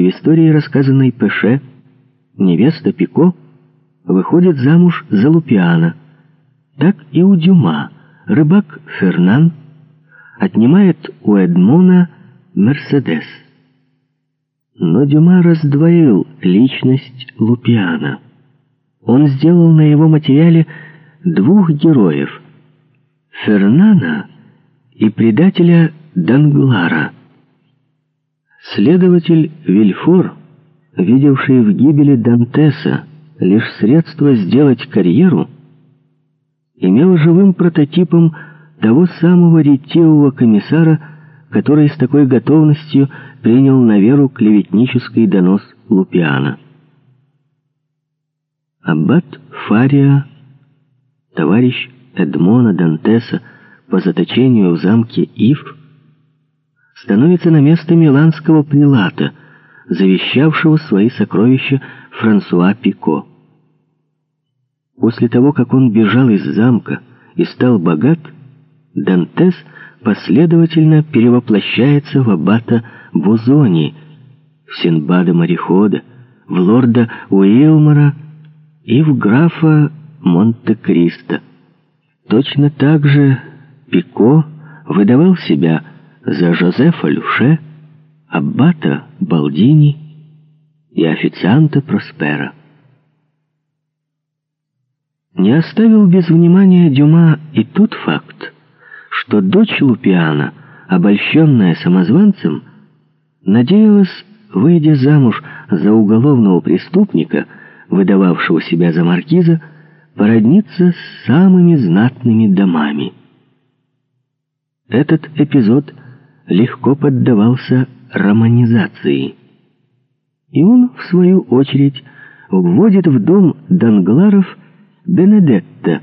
в истории, рассказанной Пеше, невеста Пико выходит замуж за Лупиана. Так и у Дюма рыбак Фернан отнимает у Эдмона Мерседес. Но Дюма раздвоил личность Лупиана. Он сделал на его материале двух героев — Фернана и предателя Данглара. Следователь Вильфор, видевший в гибели Дантеса лишь средство сделать карьеру, имел живым прототипом того самого ретивого комиссара, который с такой готовностью принял на веру клеветнический донос Лупиана. Аббат Фария, товарищ Эдмона Дантеса по заточению в замке Ив, становится на место миланского прилата, завещавшего свои сокровища Франсуа Пико. После того, как он бежал из замка и стал богат, Дантес последовательно перевоплощается в аббата Бузони, в Синбада-морехода, в лорда Уилмора и в графа Монте-Кристо. Точно так же Пико выдавал себя за Жозефа Люше, аббата Балдини и официанта Проспера. Не оставил без внимания Дюма и тот факт, что дочь Лупиана, обольщенная самозванцем, надеялась, выйдя замуж за уголовного преступника, выдававшего себя за маркиза, породниться с самыми знатными домами. Этот эпизод легко поддавался романизации. И он, в свою очередь, вводит в дом Дангларов Бенедетта,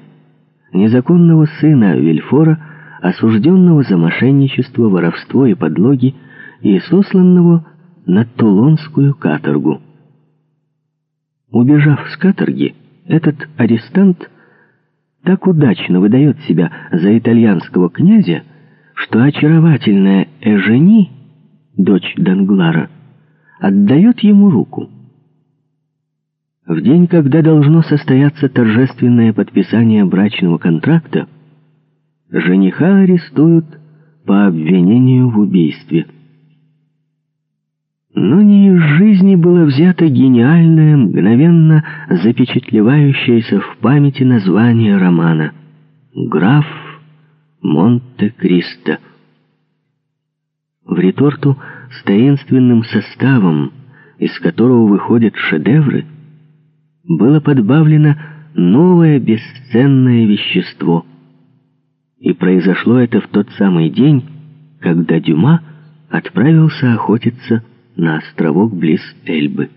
незаконного сына Вильфора, осужденного за мошенничество, воровство и подлоги и сосланного на Тулонскую каторгу. Убежав с каторги, этот арестант так удачно выдает себя за итальянского князя, что очаровательная Эжени, дочь Данглара, отдает ему руку. В день, когда должно состояться торжественное подписание брачного контракта, жениха арестуют по обвинению в убийстве. Но не из жизни было взято гениальное, мгновенно запечатлевающееся в памяти название романа «Граф Монте-Кристо». В реторту с таинственным составом, из которого выходят шедевры, было подбавлено новое бесценное вещество. И произошло это в тот самый день, когда Дюма отправился охотиться на островок близ Эльбы.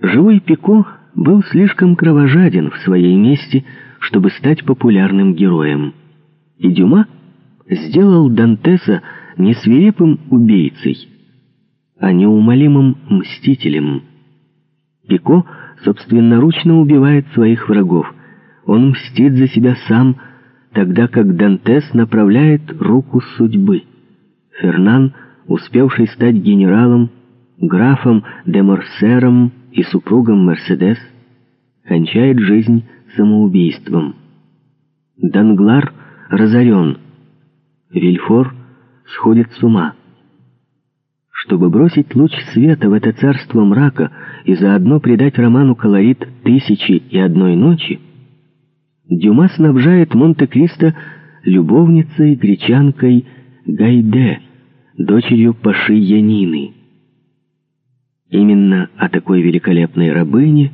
Живой Пико был слишком кровожаден в своей мести, чтобы стать популярным героем. И Дюма сделал Дантеса не свирепым убийцей, а неумолимым мстителем. Пико собственноручно убивает своих врагов. Он мстит за себя сам, тогда как Дантес направляет руку судьбы. Фернан, успевший стать генералом, графом де Морсером и супругом Мерседес, кончает жизнь самоубийством. Данглар разорен. Вильфор сходит с ума. Чтобы бросить луч света в это царство мрака и заодно придать роману колорит «Тысячи и одной ночи», Дюма снабжает Монте-Кристо любовницей гречанкой Гайде, дочерью Паши Янины. Именно о такой великолепной рабыне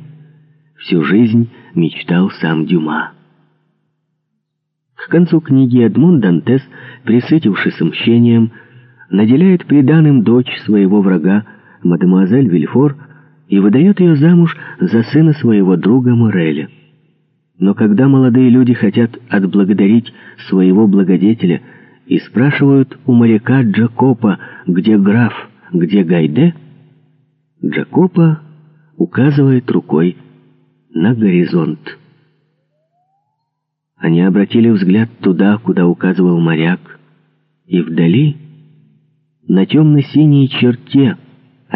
всю жизнь мечтал сам Дюма. К концу книги Эдмон Дантес, присытившись мщением, наделяет приданым дочь своего врага, мадемуазель Вильфор, и выдает ее замуж за сына своего друга Мореля. Но когда молодые люди хотят отблагодарить своего благодетеля и спрашивают у моряка Джакопа, где граф, где Гайде, Джакопа указывает рукой на горизонт. Они обратили взгляд туда, куда указывал моряк, и вдали На темно-синей черте